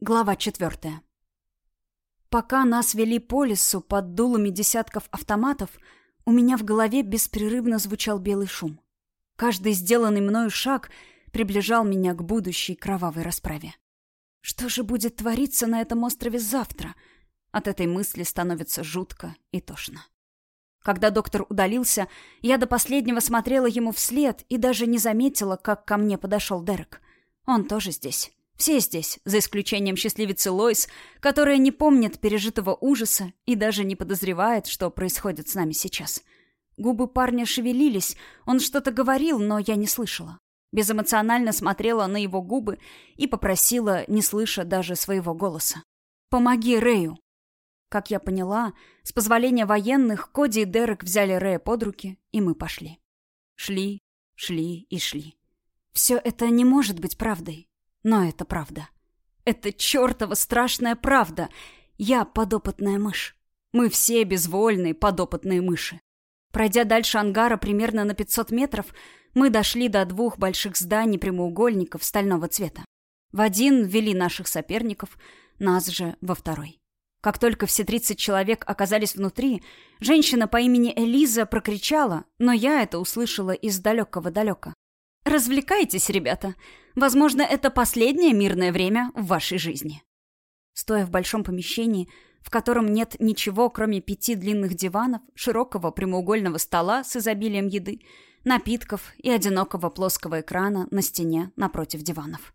Глава четвертая. Пока нас вели по лесу под дулами десятков автоматов, у меня в голове беспрерывно звучал белый шум. Каждый сделанный мною шаг приближал меня к будущей кровавой расправе. Что же будет твориться на этом острове завтра? От этой мысли становится жутко и тошно. Когда доктор удалился, я до последнего смотрела ему вслед и даже не заметила, как ко мне подошел Дерек. Он тоже здесь. Все здесь, за исключением счастливицы Лойс, которая не помнит пережитого ужаса и даже не подозревает, что происходит с нами сейчас. Губы парня шевелились, он что-то говорил, но я не слышала. Безэмоционально смотрела на его губы и попросила, не слыша даже своего голоса. «Помоги Рэю!» Как я поняла, с позволения военных Коди и Дерек взяли Рэя под руки, и мы пошли. Шли, шли и шли. Все это не может быть правдой. Но это правда. Это чертова страшная правда. Я подопытная мышь. Мы все безвольные подопытные мыши. Пройдя дальше ангара примерно на 500 метров, мы дошли до двух больших зданий-прямоугольников стального цвета. В один ввели наших соперников, нас же во второй. Как только все 30 человек оказались внутри, женщина по имени Элиза прокричала, но я это услышала из далекого-далека. «Развлекайтесь, ребята. Возможно, это последнее мирное время в вашей жизни. Стоя в большом помещении, в котором нет ничего, кроме пяти длинных диванов, широкого прямоугольного стола с изобилием еды, напитков и одинокого плоского экрана на стене напротив диванов.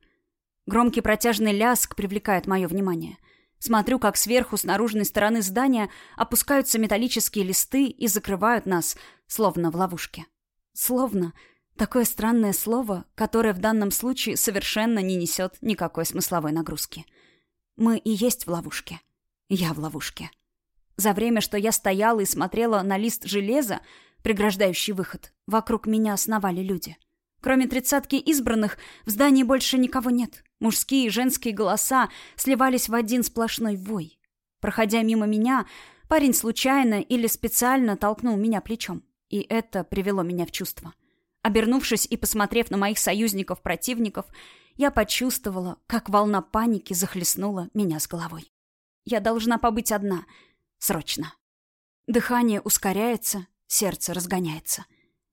Громкий протяжный ляск привлекает мое внимание. Смотрю, как сверху с наружной стороны здания опускаются металлические листы и закрывают нас, словно в ловушке. Словно Такое странное слово, которое в данном случае совершенно не несет никакой смысловой нагрузки. Мы и есть в ловушке. Я в ловушке. За время, что я стояла и смотрела на лист железа, преграждающий выход, вокруг меня сновали люди. Кроме тридцатки избранных, в здании больше никого нет. Мужские и женские голоса сливались в один сплошной вой. Проходя мимо меня, парень случайно или специально толкнул меня плечом. И это привело меня в чувство. Обернувшись и посмотрев на моих союзников-противников, я почувствовала, как волна паники захлестнула меня с головой. Я должна побыть одна. Срочно. Дыхание ускоряется, сердце разгоняется.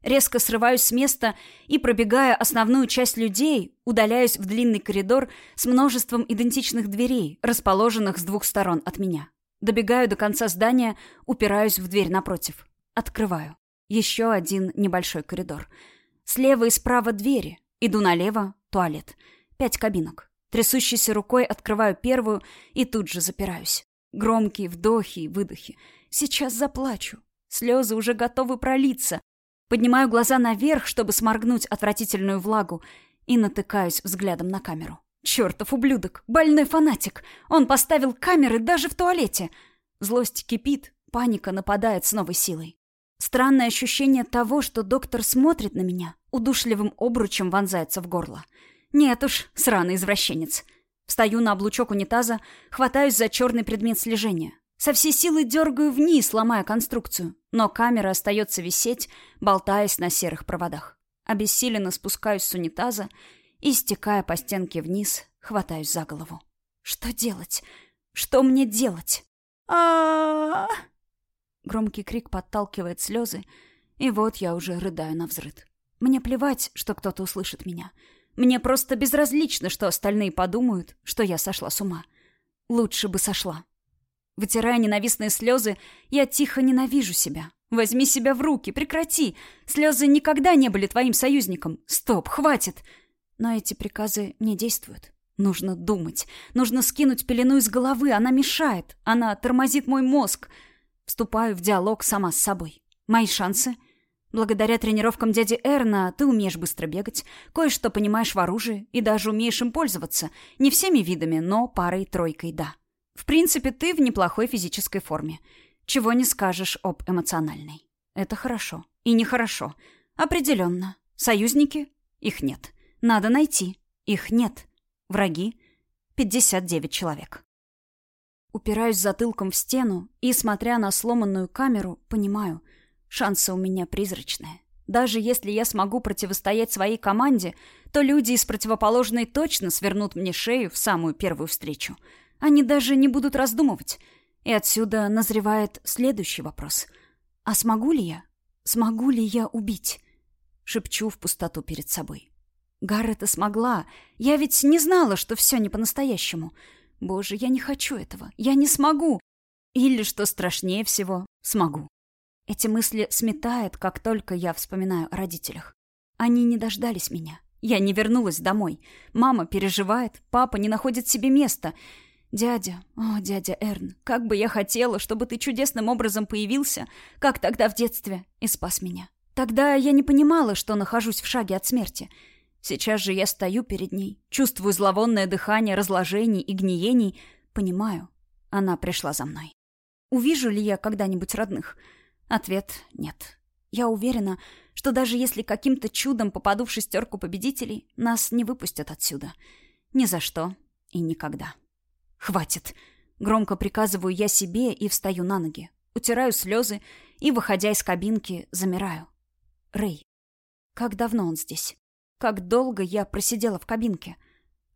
Резко срываюсь с места и, пробегая основную часть людей, удаляюсь в длинный коридор с множеством идентичных дверей, расположенных с двух сторон от меня. Добегаю до конца здания, упираюсь в дверь напротив. Открываю. Еще один небольшой коридор — Слева и справа двери. Иду налево — туалет. Пять кабинок. Трясущейся рукой открываю первую и тут же запираюсь. Громкие вдохи и выдохи. Сейчас заплачу. Слезы уже готовы пролиться. Поднимаю глаза наверх, чтобы сморгнуть отвратительную влагу, и натыкаюсь взглядом на камеру. Чертов ублюдок! Больной фанатик! Он поставил камеры даже в туалете! Злость кипит, паника нападает с новой силой. Странное ощущение того, что доктор смотрит на меня, удушливым обручем вонзается в горло. Нет уж, сраный извращенец. Встаю на облучок унитаза, хватаюсь за черный предмет слежения. Со всей силы дергаю вниз, ломая конструкцию. Но камера остается висеть, болтаясь на серых проводах. Обессиленно спускаюсь с унитаза и, стекая по стенке вниз, хватаюсь за голову. Что делать? Что мне делать? а Громкий крик подталкивает слезы, и вот я уже рыдаю на взрыд. Мне плевать, что кто-то услышит меня. Мне просто безразлично, что остальные подумают, что я сошла с ума. Лучше бы сошла. Вытирая ненавистные слезы, я тихо ненавижу себя. Возьми себя в руки, прекрати. Слезы никогда не были твоим союзником. Стоп, хватит. Но эти приказы не действуют. Нужно думать. Нужно скинуть пелену из головы. Она мешает. Она тормозит мой мозг. Вступаю в диалог сама с собой. Мои шансы? Благодаря тренировкам дяди Эрна ты умеешь быстро бегать, кое-что понимаешь в оружии и даже умеешь им пользоваться. Не всеми видами, но парой-тройкой, да. В принципе, ты в неплохой физической форме. Чего не скажешь об эмоциональной. Это хорошо. И нехорошо. Определенно. Союзники? Их нет. Надо найти. Их нет. Враги? 59 человек. Упираюсь затылком в стену и, смотря на сломанную камеру, понимаю, шансы у меня призрачные. Даже если я смогу противостоять своей команде, то люди из противоположной точно свернут мне шею в самую первую встречу. Они даже не будут раздумывать. И отсюда назревает следующий вопрос. А смогу ли я? Смогу ли я убить? Шепчу в пустоту перед собой. Гаррета смогла. Я ведь не знала, что все не по-настоящему. Боже, я не хочу этого. Я не смогу. Или, что страшнее всего, смогу. Эти мысли сметает, как только я вспоминаю о родителях. Они не дождались меня. Я не вернулась домой. Мама переживает, папа не находит себе места. Дядя, о, дядя Эрн, как бы я хотела, чтобы ты чудесным образом появился, как тогда в детстве, и спас меня. Тогда я не понимала, что нахожусь в шаге от смерти. Сейчас же я стою перед ней, чувствую зловонное дыхание разложений и гниений, понимаю, она пришла за мной. Увижу ли я когда-нибудь родных? — Ответ — нет. Я уверена, что даже если каким-то чудом попаду в шестерку победителей, нас не выпустят отсюда. Ни за что и никогда. Хватит. Громко приказываю я себе и встаю на ноги. Утираю слезы и, выходя из кабинки, замираю. Рэй. Как давно он здесь? Как долго я просидела в кабинке?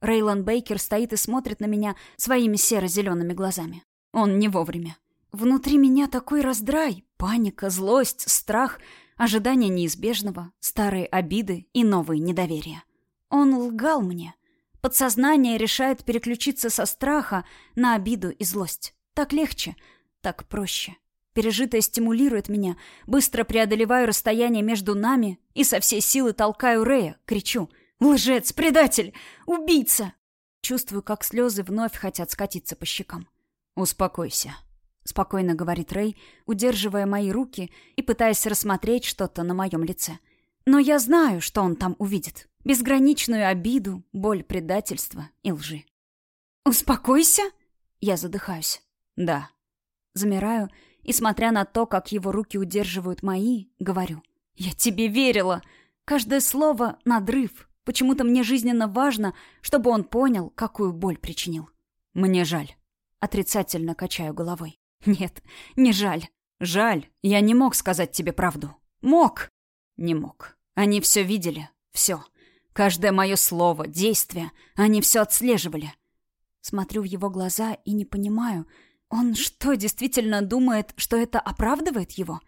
Рейлон Бейкер стоит и смотрит на меня своими серо-зелеными глазами. Он не вовремя. Внутри меня такой раздрай, паника, злость, страх, ожидание неизбежного, старые обиды и новые недоверия. Он лгал мне. Подсознание решает переключиться со страха на обиду и злость. Так легче, так проще. Пережитое стимулирует меня, быстро преодолеваю расстояние между нами и со всей силы толкаю Рея, кричу «Лжец! Предатель! Убийца!» Чувствую, как слезы вновь хотят скатиться по щекам. «Успокойся», — спокойно говорит Рэй, удерживая мои руки и пытаясь рассмотреть что-то на моем лице. Но я знаю, что он там увидит. Безграничную обиду, боль предательства и лжи. «Успокойся?» Я задыхаюсь. «Да». Замираю и, смотря на то, как его руки удерживают мои, говорю. «Я тебе верила!» Каждое слово — надрыв. Почему-то мне жизненно важно, чтобы он понял, какую боль причинил. «Мне жаль». Отрицательно качаю головой. Нет, не жаль. Жаль, я не мог сказать тебе правду. Мог. Не мог. Они все видели. Все. Каждое мое слово, действие. Они все отслеживали. Смотрю в его глаза и не понимаю. Он что, действительно думает, что это оправдывает его?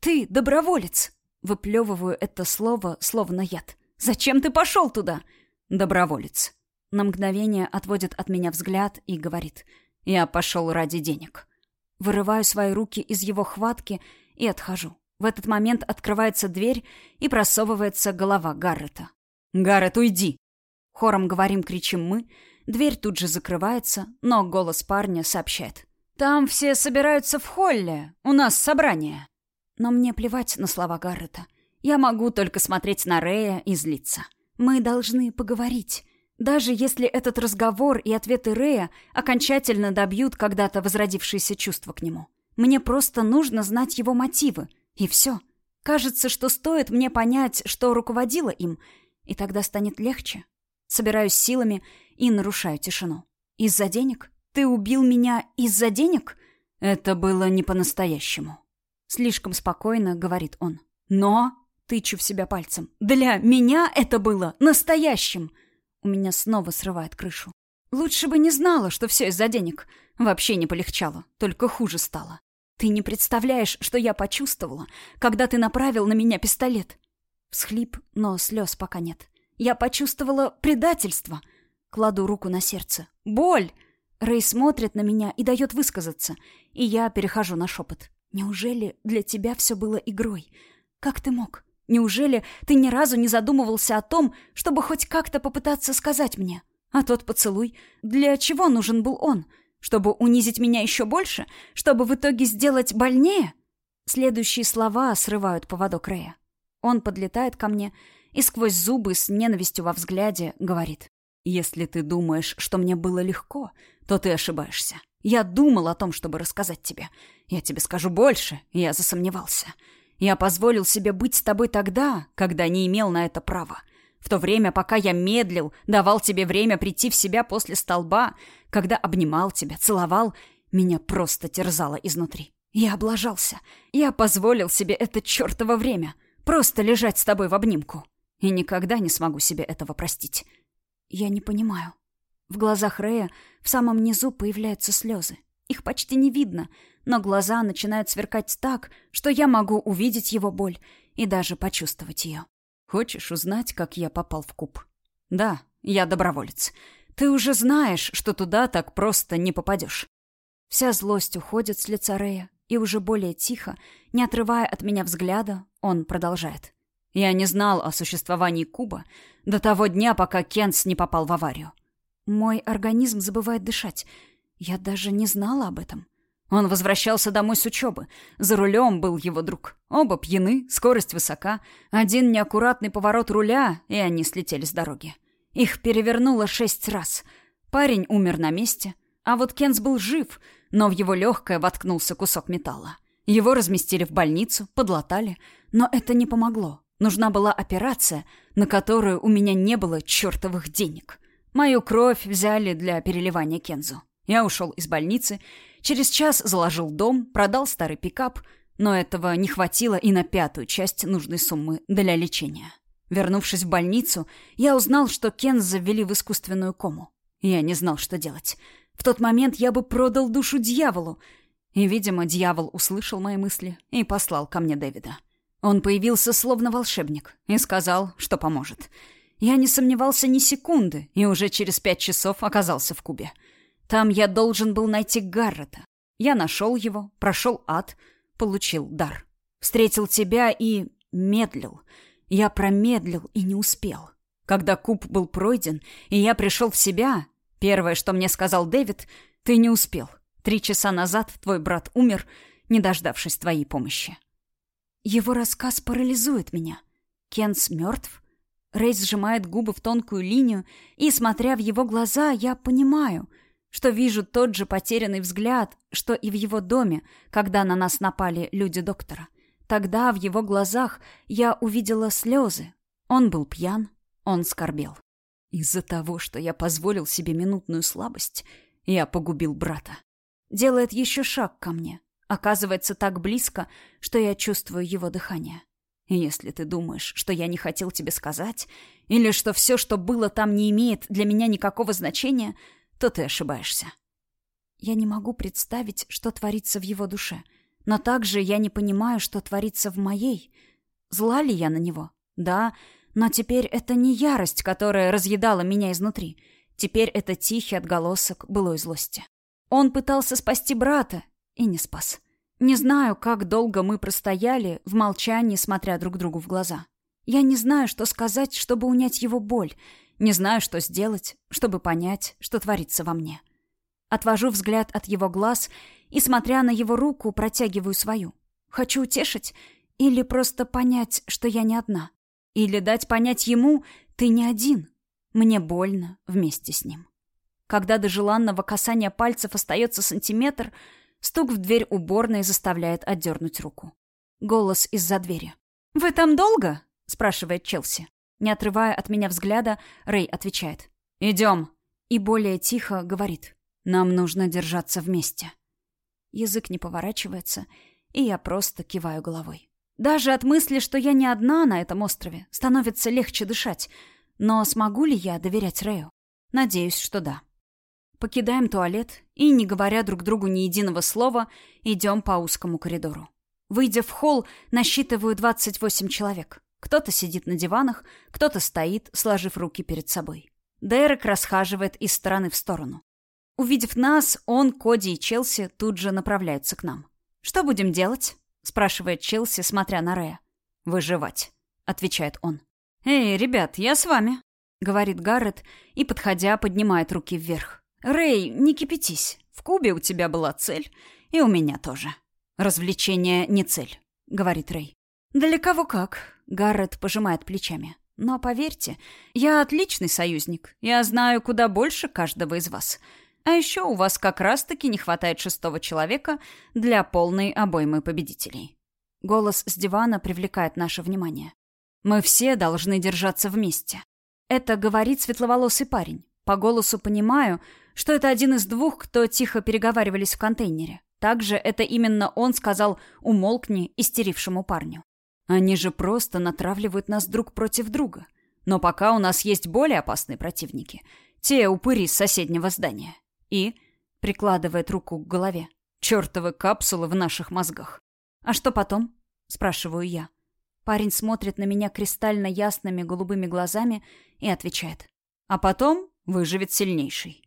Ты доброволец. Выплевываю это слово, словно яд. Зачем ты пошел туда? Доброволец. На мгновение отводит от меня взгляд и говорит. Я пошел ради денег. Вырываю свои руки из его хватки и отхожу. В этот момент открывается дверь и просовывается голова Гаррета. «Гаррет, уйди!» Хором говорим, кричим мы. Дверь тут же закрывается, но голос парня сообщает. «Там все собираются в холле. У нас собрание». Но мне плевать на слова Гаррета. Я могу только смотреть на Рея и злиться. Мы должны поговорить. Даже если этот разговор и ответы Рея окончательно добьют когда-то возродившиеся чувства к нему. Мне просто нужно знать его мотивы. И все. Кажется, что стоит мне понять, что руководило им, и тогда станет легче. Собираюсь силами и нарушаю тишину. Из-за денег? Ты убил меня из-за денег? Это было не по-настоящему. Слишком спокойно говорит он. Но, тычу в себя пальцем, для меня это было настоящим. У меня снова срывает крышу. Лучше бы не знала, что все из-за денег. Вообще не полегчало, только хуже стало. Ты не представляешь, что я почувствовала, когда ты направил на меня пистолет. Всхлип, но слез пока нет. Я почувствовала предательство. Кладу руку на сердце. Боль! Рэй смотрит на меня и дает высказаться, и я перехожу на шепот. Неужели для тебя все было игрой? Как ты мог? Неужели ты ни разу не задумывался о том, чтобы хоть как-то попытаться сказать мне? А тот поцелуй, для чего нужен был он? Чтобы унизить меня еще больше? Чтобы в итоге сделать больнее? Следующие слова срывают поводок Рея. Он подлетает ко мне и сквозь зубы с ненавистью во взгляде говорит. «Если ты думаешь, что мне было легко, то ты ошибаешься. Я думал о том, чтобы рассказать тебе. Я тебе скажу больше, я засомневался. Я позволил себе быть с тобой тогда, когда не имел на это права. В то время, пока я медлил, давал тебе время прийти в себя после столба, когда обнимал тебя, целовал, меня просто терзало изнутри. Я облажался. Я позволил себе это чертово время. Просто лежать с тобой в обнимку. И никогда не смогу себе этого простить. Я не понимаю. В глазах Рэя в самом низу появляются слезы. Их почти не видно, но глаза начинают сверкать так, что я могу увидеть его боль и даже почувствовать ее. Хочешь узнать, как я попал в куб? Да, я доброволец. Ты уже знаешь, что туда так просто не попадешь. Вся злость уходит с лица Рэя, и уже более тихо, не отрывая от меня взгляда, он продолжает. Я не знал о существовании куба до того дня, пока Кенс не попал в аварию. Мой организм забывает дышать. Я даже не знала об этом. Он возвращался домой с учебы. За рулем был его друг. Оба пьяны, скорость высока. Один неаккуратный поворот руля, и они слетели с дороги. Их перевернуло шесть раз. Парень умер на месте. А вот Кенс был жив, но в его легкое воткнулся кусок металла. Его разместили в больницу, подлатали. Но это не помогло. Нужна была операция, на которую у меня не было чертовых денег. Мою кровь взяли для переливания Кензу. Я ушел из больницы, через час заложил дом, продал старый пикап, но этого не хватило и на пятую часть нужной суммы для лечения. Вернувшись в больницу, я узнал, что Кенза ввели в искусственную кому. Я не знал, что делать. В тот момент я бы продал душу дьяволу. И, видимо, дьявол услышал мои мысли и послал ко мне Дэвида. Он появился словно волшебник и сказал, что поможет. Я не сомневался ни секунды и уже через пять часов оказался в Кубе. Там я должен был найти Гаррета. Я нашел его, прошел ад, получил дар. Встретил тебя и медлил. Я промедлил и не успел. Когда куб был пройден, и я пришел в себя, первое, что мне сказал Дэвид, ты не успел. Три часа назад твой брат умер, не дождавшись твоей помощи. Его рассказ парализует меня. Кенс мертв? Рейс сжимает губы в тонкую линию, и, смотря в его глаза, я понимаю, что вижу тот же потерянный взгляд, что и в его доме, когда на нас напали люди доктора. Тогда в его глазах я увидела слезы. Он был пьян, он скорбел. Из-за того, что я позволил себе минутную слабость, я погубил брата. Делает еще шаг ко мне. Оказывается так близко, что я чувствую его дыхание. Если ты думаешь, что я не хотел тебе сказать, или что все, что было там, не имеет для меня никакого значения, то ты ошибаешься. Я не могу представить, что творится в его душе, но также я не понимаю, что творится в моей. Зла ли я на него? Да, но теперь это не ярость, которая разъедала меня изнутри. Теперь это тихий отголосок былой злости. Он пытался спасти брата и не спас. Не знаю, как долго мы простояли, в молчании, смотря друг другу в глаза. Я не знаю, что сказать, чтобы унять его боль. Не знаю, что сделать, чтобы понять, что творится во мне. Отвожу взгляд от его глаз и, смотря на его руку, протягиваю свою. Хочу утешить или просто понять, что я не одна. Или дать понять ему, ты не один. Мне больно вместе с ним. Когда до желанного касания пальцев остается сантиметр — Стук в дверь уборной заставляет отдернуть руку. Голос из-за двери. «Вы там долго?» — спрашивает Челси. Не отрывая от меня взгляда, Рэй отвечает. «Идем». И более тихо говорит. «Нам нужно держаться вместе». Язык не поворачивается, и я просто киваю головой. Даже от мысли, что я не одна на этом острове, становится легче дышать. Но смогу ли я доверять Рэю? Надеюсь, что да. Покидаем туалет и, не говоря друг другу ни единого слова, идем по узкому коридору. Выйдя в холл, насчитываю 28 человек. Кто-то сидит на диванах, кто-то стоит, сложив руки перед собой. Дерек расхаживает из стороны в сторону. Увидев нас, он, Коди и Челси тут же направляются к нам. «Что будем делать?» — спрашивает Челси, смотря на Рэя. «Выживать», — отвечает он. «Эй, ребят, я с вами», — говорит Гаррет и, подходя, поднимает руки вверх. «Рэй, не кипятись. В Кубе у тебя была цель, и у меня тоже. Развлечение не цель», — говорит Рэй. «Для кого как?» — Гаррет пожимает плечами. «Но поверьте, я отличный союзник. Я знаю куда больше каждого из вас. А еще у вас как раз-таки не хватает шестого человека для полной обоймы победителей». Голос с дивана привлекает наше внимание. «Мы все должны держаться вместе». Это говорит светловолосый парень. По голосу понимаю, что это один из двух, кто тихо переговаривались в контейнере. Также это именно он сказал «умолкни» истерившему парню. Они же просто натравливают нас друг против друга. Но пока у нас есть более опасные противники. Те упыри с соседнего здания. И, прикладывает руку к голове, чертовы капсулы в наших мозгах. А что потом? Спрашиваю я. Парень смотрит на меня кристально ясными голубыми глазами и отвечает. А потом выживет сильнейший.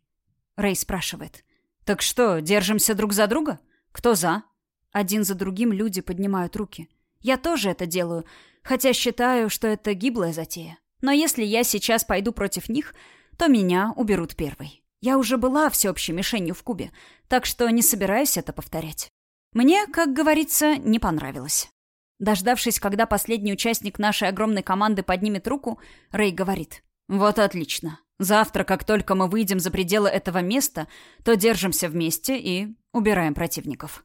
Рэй спрашивает. «Так что, держимся друг за друга? Кто за?» Один за другим люди поднимают руки. Я тоже это делаю, хотя считаю, что это гиблая затея. Но если я сейчас пойду против них, то меня уберут первой. Я уже была всеобщей мишенью в Кубе, так что не собираюсь это повторять. Мне, как говорится, не понравилось. Дождавшись, когда последний участник нашей огромной команды поднимет руку, Рэй говорит. «Вот отлично. Завтра, как только мы выйдем за пределы этого места, то держимся вместе и убираем противников».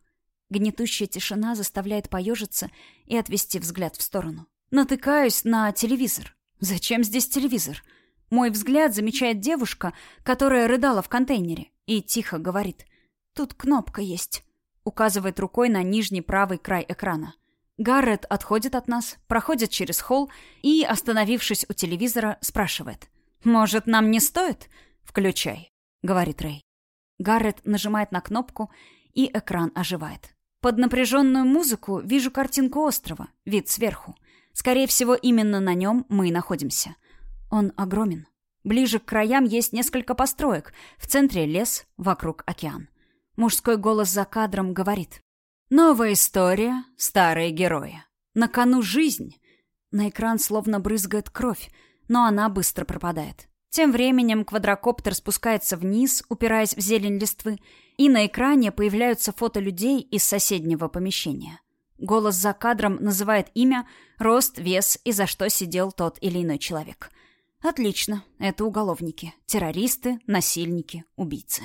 Гнетущая тишина заставляет поежиться и отвести взгляд в сторону. Натыкаюсь на телевизор. Зачем здесь телевизор? Мой взгляд замечает девушка, которая рыдала в контейнере, и тихо говорит. «Тут кнопка есть». Указывает рукой на нижний правый край экрана. Гаррет отходит от нас, проходит через холл и, остановившись у телевизора, спрашивает. «Может, нам не стоит?» «Включай», — говорит Рэй. Гаррет нажимает на кнопку, и экран оживает. Под напряженную музыку вижу картинку острова, вид сверху. Скорее всего, именно на нем мы и находимся. Он огромен. Ближе к краям есть несколько построек. В центре лес, вокруг океан. Мужской голос за кадром говорит. «Новая история, старые герои. На кону жизнь». На экран словно брызгает кровь, но она быстро пропадает. Тем временем квадрокоптер спускается вниз, упираясь в зелень листвы, и на экране появляются фото людей из соседнего помещения. Голос за кадром называет имя, рост, вес и за что сидел тот или иной человек. Отлично, это уголовники, террористы, насильники, убийцы.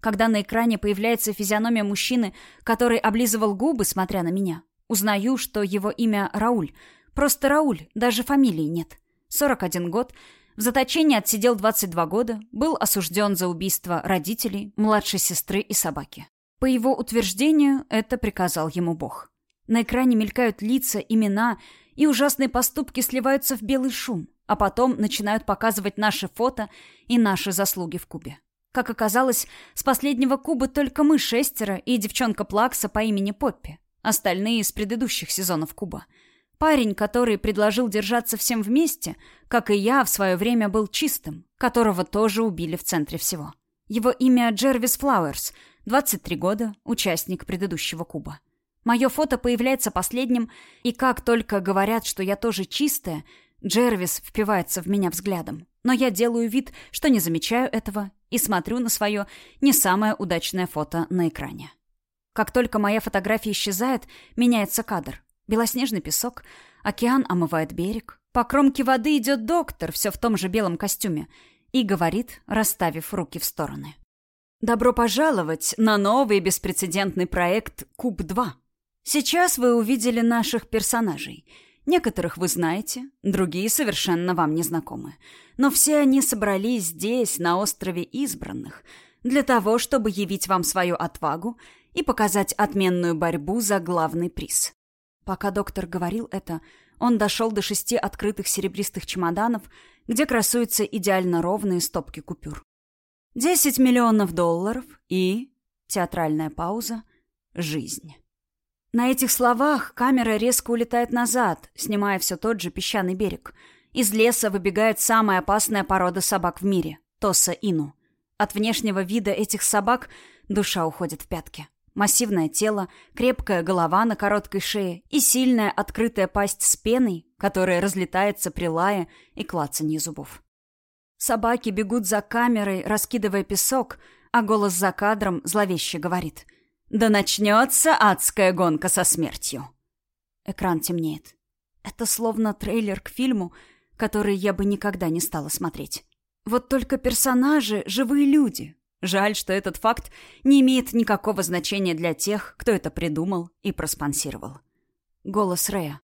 Когда на экране появляется физиономия мужчины, который облизывал губы, смотря на меня, узнаю, что его имя Рауль. Просто Рауль, даже фамилии нет. 41 год, в заточении отсидел 22 года, был осужден за убийство родителей, младшей сестры и собаки. По его утверждению, это приказал ему Бог. На экране мелькают лица, имена, и ужасные поступки сливаются в белый шум, а потом начинают показывать наши фото и наши заслуги в Кубе. Как оказалось, с последнего Куба только мы шестеро и девчонка Плакса по имени Поппи. Остальные из предыдущих сезонов Куба — Парень, который предложил держаться всем вместе, как и я в свое время был чистым, которого тоже убили в центре всего. Его имя Джервис Флауэрс, 23 года, участник предыдущего куба. Мое фото появляется последним, и как только говорят, что я тоже чистая, Джервис впивается в меня взглядом. Но я делаю вид, что не замечаю этого, и смотрю на свое не самое удачное фото на экране. Как только моя фотография исчезает, меняется кадр. Белоснежный песок, океан омывает берег. По кромке воды идет доктор, все в том же белом костюме, и говорит, расставив руки в стороны. «Добро пожаловать на новый беспрецедентный проект Куб-2. Сейчас вы увидели наших персонажей. Некоторых вы знаете, другие совершенно вам не знакомы. Но все они собрались здесь, на острове Избранных, для того, чтобы явить вам свою отвагу и показать отменную борьбу за главный приз. Пока доктор говорил это, он дошел до шести открытых серебристых чемоданов, где красуются идеально ровные стопки купюр. Десять миллионов долларов и... Театральная пауза. Жизнь. На этих словах камера резко улетает назад, снимая все тот же песчаный берег. Из леса выбегает самая опасная порода собак в мире — Тоса Ину. От внешнего вида этих собак душа уходит в пятки. Массивное тело, крепкая голова на короткой шее и сильная открытая пасть с пеной, которая разлетается при лае и клацанье зубов. Собаки бегут за камерой, раскидывая песок, а голос за кадром зловеще говорит «Да начнется адская гонка со смертью!» Экран темнеет. Это словно трейлер к фильму, который я бы никогда не стала смотреть. Вот только персонажи — живые люди, Жаль, что этот факт не имеет никакого значения для тех, кто это придумал и проспонсировал. Голос Рэя.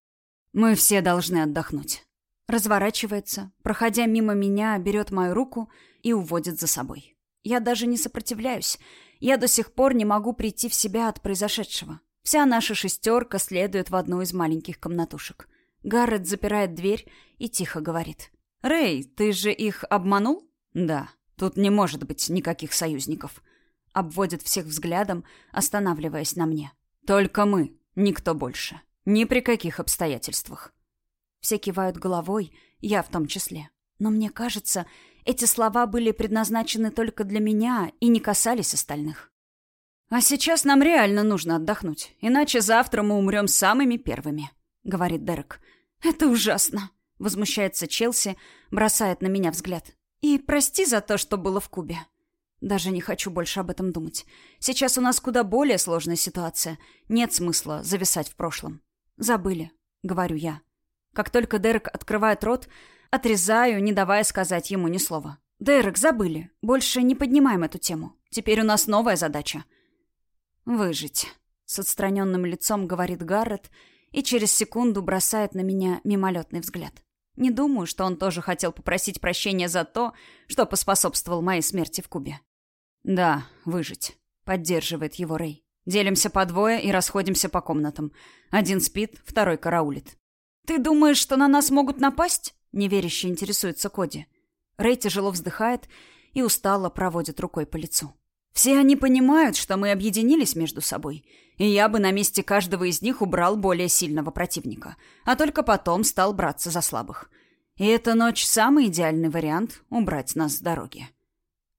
«Мы все должны отдохнуть». Разворачивается, проходя мимо меня, берет мою руку и уводит за собой. Я даже не сопротивляюсь. Я до сих пор не могу прийти в себя от произошедшего. Вся наша шестерка следует в одну из маленьких комнатушек. Гаррет запирает дверь и тихо говорит. «Рэй, ты же их обманул?» «Да, тут не может быть никаких союзников». Обводит всех взглядом, останавливаясь на мне. «Только мы, никто больше. Ни при каких обстоятельствах». Все кивают головой, я в том числе. Но мне кажется, эти слова были предназначены только для меня и не касались остальных. «А сейчас нам реально нужно отдохнуть, иначе завтра мы умрем самыми первыми», — говорит Дерек. «Это ужасно», — возмущается Челси, бросает на меня взгляд. «И прости за то, что было в Кубе». Даже не хочу больше об этом думать. Сейчас у нас куда более сложная ситуация. Нет смысла зависать в прошлом. «Забыли», — говорю я. Как только Дерек открывает рот, отрезаю, не давая сказать ему ни слова. «Дерек, забыли. Больше не поднимаем эту тему. Теперь у нас новая задача». «Выжить», — с отстраненным лицом говорит Гаррет и через секунду бросает на меня мимолетный взгляд. Не думаю, что он тоже хотел попросить прощения за то, что поспособствовал моей смерти в Кубе. «Да, выжить», — поддерживает его Рэй. «Делимся по двое и расходимся по комнатам. Один спит, второй караулит. «Ты думаешь, что на нас могут напасть?» — неверяще интересуется Коди. Рэй тяжело вздыхает и устало проводит рукой по лицу. «Все они понимают, что мы объединились между собой, и я бы на месте каждого из них убрал более сильного противника, а только потом стал браться за слабых. И эта ночь — самый идеальный вариант убрать нас с дороги».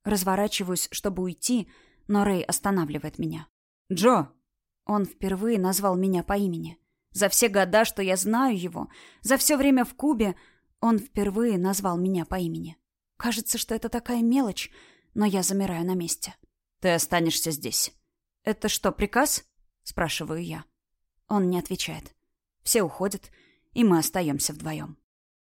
Разворачиваюсь, чтобы уйти, но Рэй останавливает меня. «Джо!» Он впервые назвал меня по имени. За все года, что я знаю его, за все время в Кубе, он впервые назвал меня по имени. Кажется, что это такая мелочь, но я замираю на месте. «Ты останешься здесь». «Это что, приказ?» — спрашиваю я. Он не отвечает. Все уходят, и мы остаемся вдвоем.